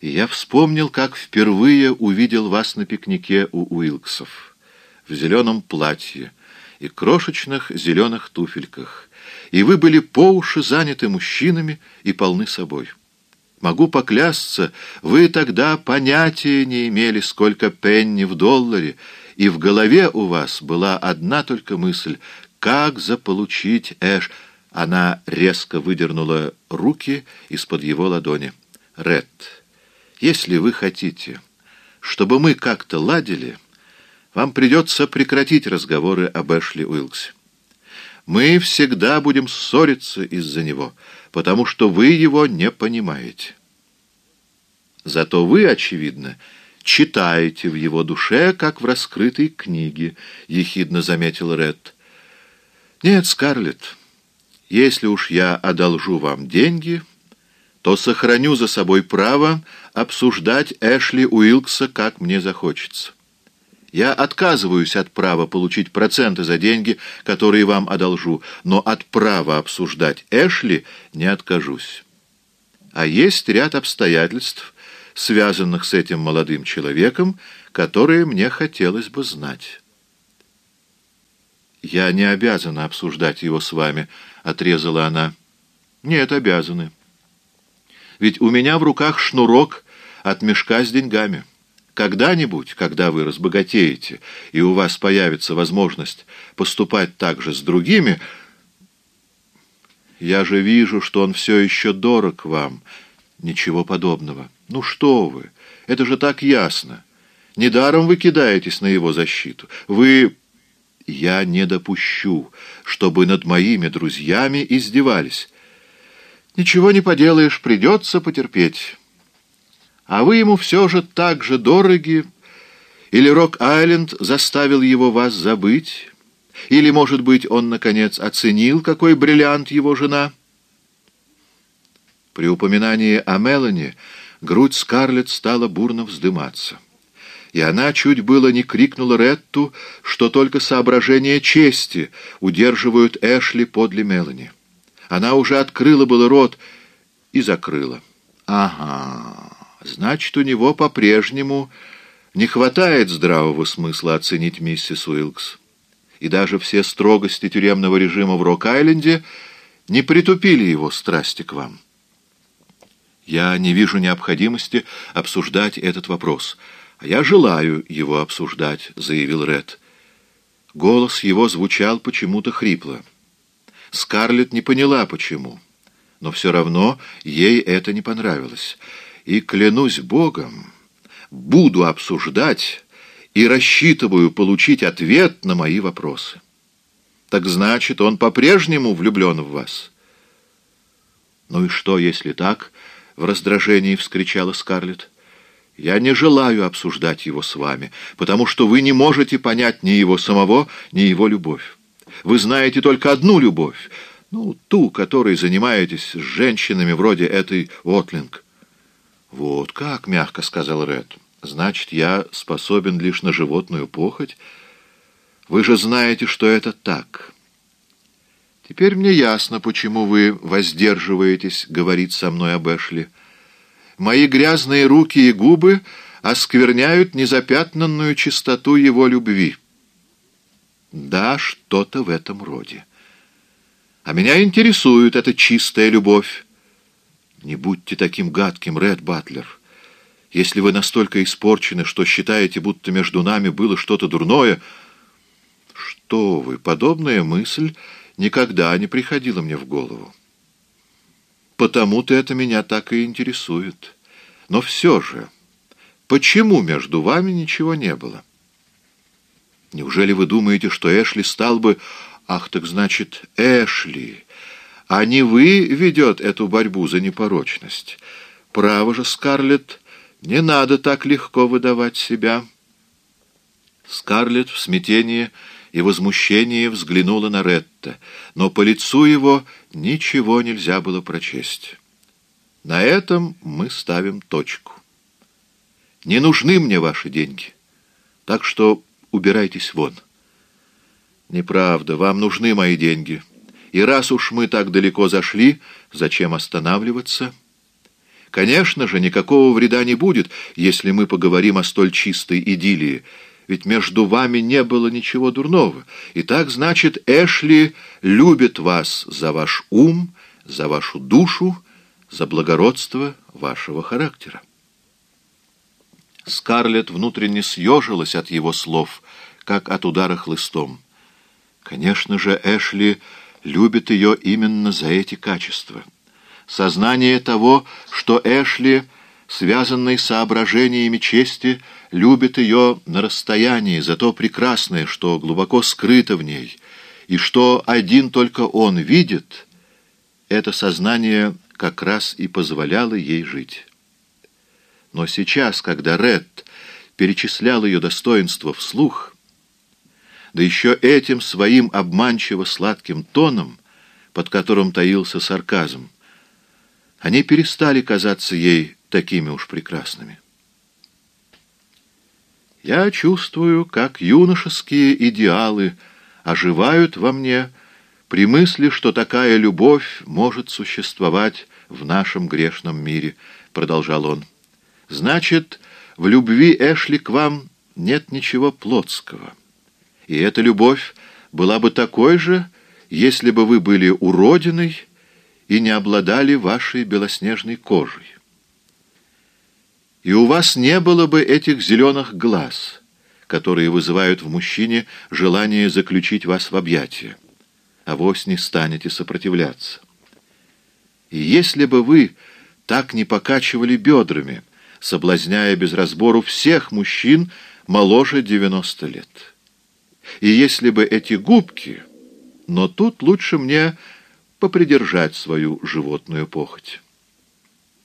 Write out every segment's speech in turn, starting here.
И я вспомнил, как впервые увидел вас на пикнике у Уилксов, в зеленом платье и крошечных зеленых туфельках, и вы были по уши заняты мужчинами и полны собой. Могу поклясться, вы тогда понятия не имели, сколько пенни в долларе, и в голове у вас была одна только мысль — как заполучить Эш... Она резко выдернула руки из-под его ладони. «Ред, если вы хотите, чтобы мы как-то ладили, вам придется прекратить разговоры об Эшли Уилксе. Мы всегда будем ссориться из-за него, потому что вы его не понимаете. Зато вы, очевидно, читаете в его душе, как в раскрытой книге, — ехидно заметил Ред. Нет, Скарлетт, если уж я одолжу вам деньги, то сохраню за собой право обсуждать Эшли Уилкса, как мне захочется. Я отказываюсь от права получить проценты за деньги, которые вам одолжу, но от права обсуждать Эшли не откажусь. А есть ряд обстоятельств, связанных с этим молодым человеком, которые мне хотелось бы знать. «Я не обязана обсуждать его с вами», — отрезала она. «Нет, обязаны. Ведь у меня в руках шнурок от мешка с деньгами». Когда-нибудь, когда вы разбогатеете, и у вас появится возможность поступать так же с другими, я же вижу, что он все еще дорог вам. Ничего подобного. Ну что вы, это же так ясно. Недаром вы кидаетесь на его защиту. Вы... Я не допущу, чтобы над моими друзьями издевались. Ничего не поделаешь, придется потерпеть» а вы ему все же так же дороги, или Рок-Айленд заставил его вас забыть, или, может быть, он, наконец, оценил, какой бриллиант его жена? При упоминании о Мелани грудь Скарлетт стала бурно вздыматься. И она чуть было не крикнула Ретту, что только соображения чести удерживают Эшли подле Мелани. Она уже открыла было рот и закрыла. «Ага». Значит, у него по-прежнему не хватает здравого смысла оценить миссис Уилкс. И даже все строгости тюремного режима в Рок-Айленде не притупили его страсти к вам. Я не вижу необходимости обсуждать этот вопрос. А я желаю его обсуждать, заявил Ред. Голос его звучал почему-то хрипло. Скарлетт не поняла, почему. Но все равно ей это не понравилось и, клянусь Богом, буду обсуждать и рассчитываю получить ответ на мои вопросы. Так значит, он по-прежнему влюблен в вас? Ну и что, если так? В раздражении вскричала Скарлетт. Я не желаю обсуждать его с вами, потому что вы не можете понять ни его самого, ни его любовь. Вы знаете только одну любовь, ну, ту, которой занимаетесь с женщинами вроде этой Уотлинг. «Вот как», — мягко сказал Ред. «Значит, я способен лишь на животную похоть? Вы же знаете, что это так». «Теперь мне ясно, почему вы воздерживаетесь говорить со мной об Эшли. Мои грязные руки и губы оскверняют незапятнанную чистоту его любви». «Да, что-то в этом роде. А меня интересует эта чистая любовь». Не будьте таким гадким, Ред Батлер. Если вы настолько испорчены, что считаете, будто между нами было что-то дурное... Что вы, подобная мысль никогда не приходила мне в голову. Потому-то это меня так и интересует. Но все же, почему между вами ничего не было? Неужели вы думаете, что Эшли стал бы... Ах, так значит, Эшли а не вы ведет эту борьбу за непорочность. Право же, Скарлетт, не надо так легко выдавать себя. Скарлетт в смятении и возмущении взглянула на Ретта, но по лицу его ничего нельзя было прочесть. На этом мы ставим точку. Не нужны мне ваши деньги, так что убирайтесь вон. Неправда, вам нужны мои деньги». И раз уж мы так далеко зашли, зачем останавливаться? Конечно же, никакого вреда не будет, если мы поговорим о столь чистой идиллии, ведь между вами не было ничего дурного. И так, значит, Эшли любит вас за ваш ум, за вашу душу, за благородство вашего характера. Скарлетт внутренне съежилась от его слов, как от удара хлыстом. Конечно же, Эшли любит ее именно за эти качества. Сознание того, что Эшли, связанный соображениями чести, любит ее на расстоянии за то прекрасное, что глубоко скрыто в ней, и что один только он видит, это сознание как раз и позволяло ей жить. Но сейчас, когда Ред перечислял ее достоинства вслух, да еще этим своим обманчиво сладким тоном, под которым таился сарказм, они перестали казаться ей такими уж прекрасными. Я чувствую, как юношеские идеалы оживают во мне при мысли, что такая любовь может существовать в нашем грешном мире, — продолжал он. Значит, в любви Эшли к вам нет ничего плотского. И эта любовь была бы такой же, если бы вы были уродиной и не обладали вашей белоснежной кожей. И у вас не было бы этих зеленых глаз, которые вызывают в мужчине желание заключить вас в объятия, а вось не станете сопротивляться. И если бы вы так не покачивали бедрами, соблазняя без разбору всех мужчин моложе 90 лет. И если бы эти губки... Но тут лучше мне попридержать свою животную похоть.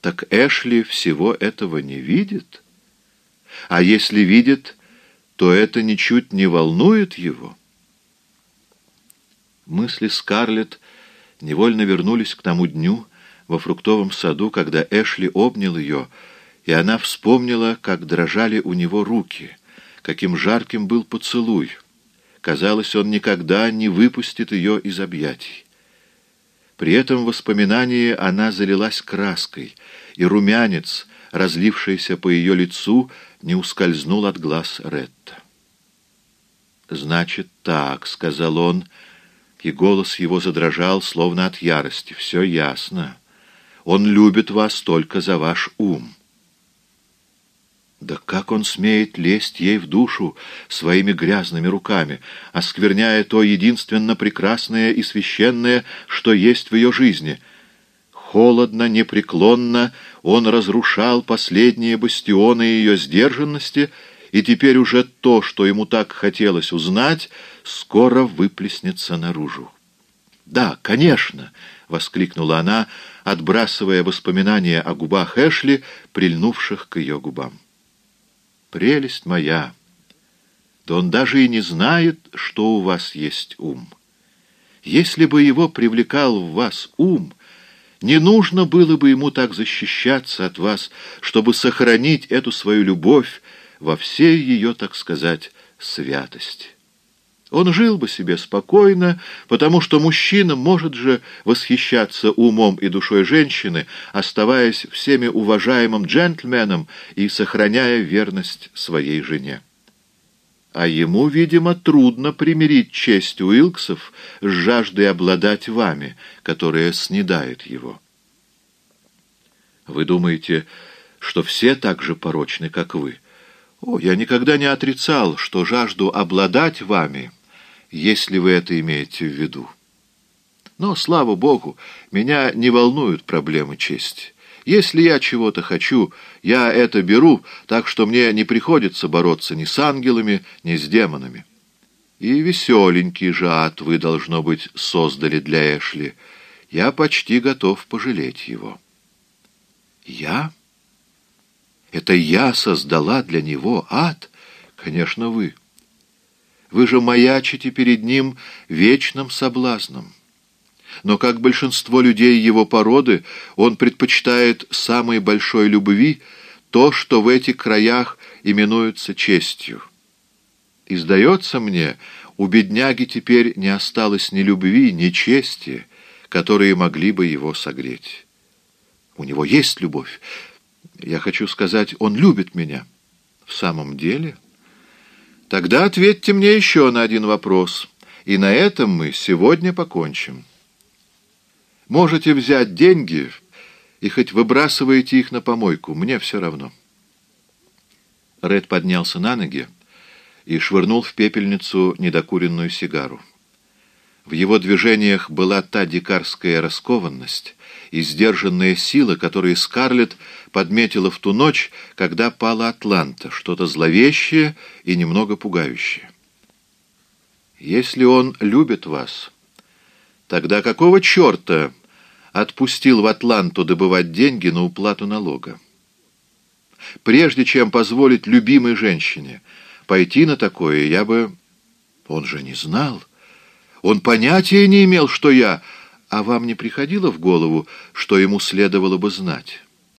Так Эшли всего этого не видит? А если видит, то это ничуть не волнует его? Мысли Скарлетт невольно вернулись к тому дню во фруктовом саду, когда Эшли обнял ее, и она вспомнила, как дрожали у него руки, каким жарким был поцелуй, Казалось, он никогда не выпустит ее из объятий. При этом воспоминании она залилась краской, и румянец, разлившийся по ее лицу, не ускользнул от глаз Ретта. «Значит так», — сказал он, и голос его задрожал, словно от ярости. «Все ясно. Он любит вас только за ваш ум». Да как он смеет лезть ей в душу своими грязными руками, оскверняя то единственно прекрасное и священное, что есть в ее жизни? Холодно, непреклонно он разрушал последние бастионы ее сдержанности, и теперь уже то, что ему так хотелось узнать, скоро выплеснется наружу. «Да, конечно!» — воскликнула она, отбрасывая воспоминания о губах Эшли, прильнувших к ее губам прелесть моя! Да он даже и не знает, что у вас есть ум. Если бы его привлекал в вас ум, не нужно было бы ему так защищаться от вас, чтобы сохранить эту свою любовь во всей ее, так сказать, святости. Он жил бы себе спокойно, потому что мужчина может же восхищаться умом и душой женщины, оставаясь всеми уважаемым джентльменом и сохраняя верность своей жене. А ему, видимо, трудно примирить честь Уилксов с жаждой обладать вами, которая снедает его. Вы думаете, что все так же порочны, как вы? О, я никогда не отрицал, что жажду обладать вами — если вы это имеете в виду. Но, слава Богу, меня не волнуют проблемы чести. Если я чего-то хочу, я это беру, так что мне не приходится бороться ни с ангелами, ни с демонами. И веселенький же ад вы, должно быть, создали для Эшли. Я почти готов пожалеть его. Я? Это я создала для него ад? Конечно, вы. Вы же маячите перед ним вечным соблазном. Но, как большинство людей его породы, он предпочитает самой большой любви то, что в этих краях именуется честью. И, сдается мне, у бедняги теперь не осталось ни любви, ни чести, которые могли бы его согреть. У него есть любовь. Я хочу сказать, он любит меня. В самом деле? Тогда ответьте мне еще на один вопрос, и на этом мы сегодня покончим. Можете взять деньги и хоть выбрасываете их на помойку, мне все равно. Ред поднялся на ноги и швырнул в пепельницу недокуренную сигару. В его движениях была та дикарская раскованность и сдержанная сила, которые Скарлетт подметила в ту ночь, когда пала Атланта, что-то зловещее и немного пугающее. «Если он любит вас, тогда какого черта отпустил в Атланту добывать деньги на уплату налога? Прежде чем позволить любимой женщине пойти на такое, я бы... Он же не знал». Он понятия не имел, что я... А вам не приходило в голову, что ему следовало бы знать?»